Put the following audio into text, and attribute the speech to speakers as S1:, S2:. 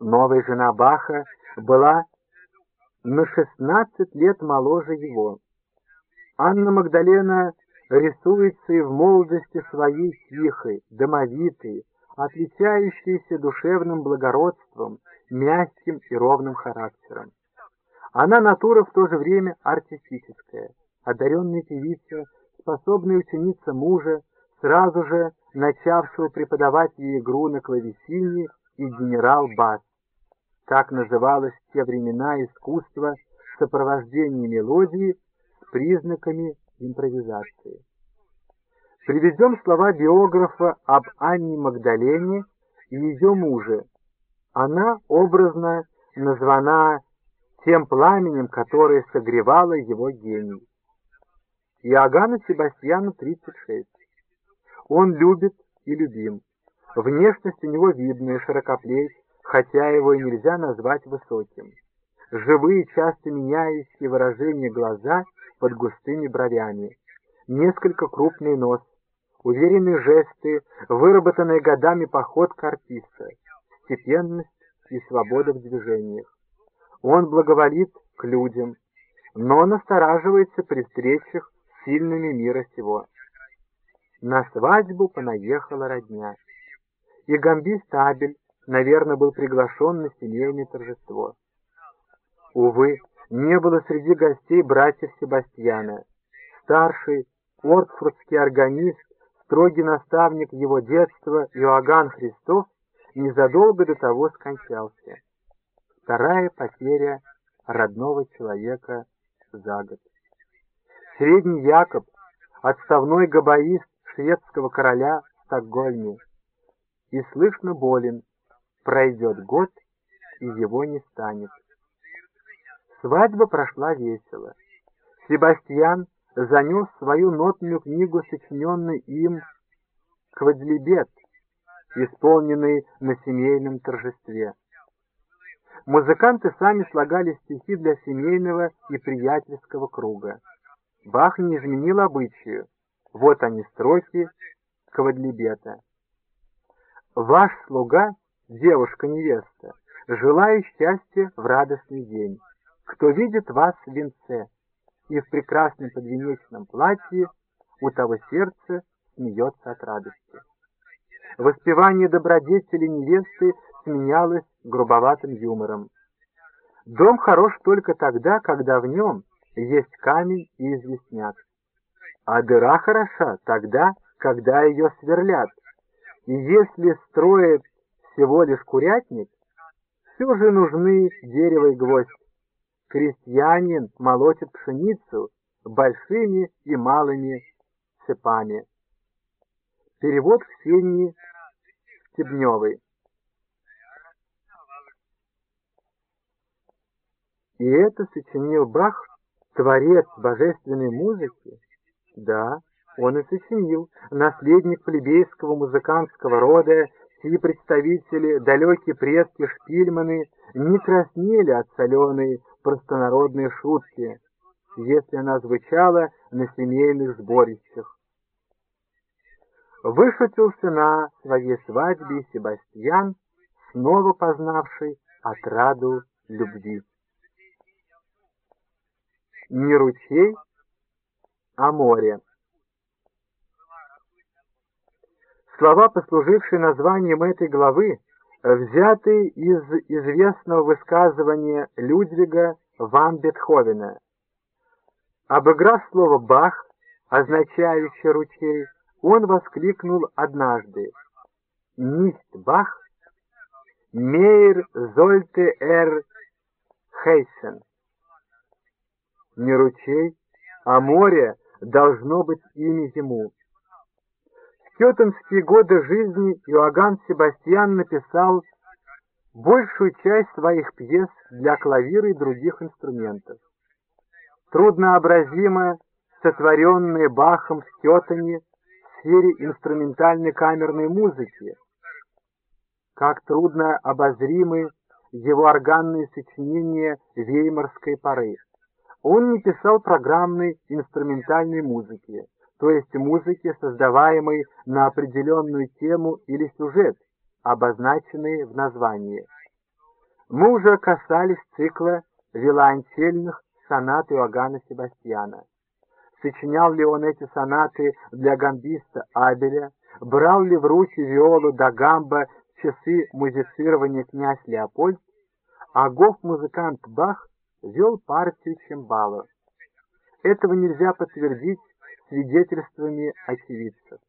S1: Новая жена Баха была на 16 лет моложе его. Анна Магдалена рисуется и в молодости своей тихой, домовитой, отличающейся душевным благородством, мягким и ровным характером. Она натура в то же время артистическая, одаренная певица, способная ученица мужа, сразу же начавшего преподавать ей игру на клавесине и генерал-бас. Так называлось в те времена искусство сопровождения мелодии с признаками импровизации. Приведем слова биографа об Анне Магдалене и ее муже. Она образно названа тем пламенем, которое согревало его гений. Иоганну Себастьяну 36. Он любит и любим. Внешность у него видная, широкоплеч, хотя его и нельзя назвать высоким. Живые, часто меняющие выражения глаза под густыми бровями. Несколько крупный нос, уверенные жесты, выработанная годами походка артиста, степенность и свобода в движениях. Он благоволит к людям, но настораживается при встречах с сильными мира сего. На свадьбу понаехала родня. И гамбист Абель, наверное, был приглашен на семейное торжество. Увы, не было среди гостей братьев Себастьяна. Старший, ортфордский органист, строгий наставник его детства Иоганн Христов незадолго до того скончался. Вторая потеря родного человека за год. Средний Якоб, отставной габаист шведского короля Стокгольме, и слышно болен, пройдет год, и его не станет. Свадьба прошла весело. Себастьян занес свою нотную книгу, сочиненный им «Квадлибет», исполненный на семейном торжестве. Музыканты сами слагали стихи для семейного и приятельского круга. Бах не изменил обычаю. Вот они строки Квадлибета. «Ваш слуга, девушка-невеста, желаю счастья в радостный день. Кто видит вас в венце, и в прекрасном подвенечном платье у того сердце смеется от радости. Воспевание добродетели невесты сменялось грубоватым юмором. Дом хорош только тогда, когда в нем есть камень и известняк. А дыра хороша тогда, когда ее сверлят. И если строят всего лишь курятник, все же нужны дерево и гвоздь. Крестьянин молотит пшеницу большими и малыми цепами. Перевод Ксении Стебневой. И это сочинил Бах, творец божественной музыки? Да, он и сочинил, наследник плебейского музыкантского рода, чьи представители, далекие предки Шпильманы, не краснели от соленой простонародной шутки, если она звучала на семейных сборищах. Вышутился на своей свадьбе Себастьян, снова познавший отраду любви. Не ручей, а море. Слова, послужившие названием этой главы, взяты из известного высказывания Людвига ван Бетховена. Обыграв слово «бах», означающее «ручей», он воскликнул однажды «Нист бах, мейр зольте эр хейсен». Не ручей, а море должно быть имя ему. Кетонские годы жизни Иоганн Себастьян написал большую часть своих пьес для клавира и других инструментов. Труднообразимо сотворенные Бахом в Кетоне в сфере инструментальной камерной музыки, как трудно обозримы его органные сочинения веймарской поры. Он не писал программной инструментальной музыки, то есть музыки, создаваемой на определенную тему или сюжет, обозначенные в названии. Мы уже касались цикла виолончельных сонат Иоганна Себастьяна. Сочинял ли он эти сонаты для гамбиста Абеля, брал ли в руки виолу да гамба в часы музицирования князь Леопольд, а гоф-музыкант Бах вел партию чембало. Этого нельзя подтвердить свидетельствами очевидцев.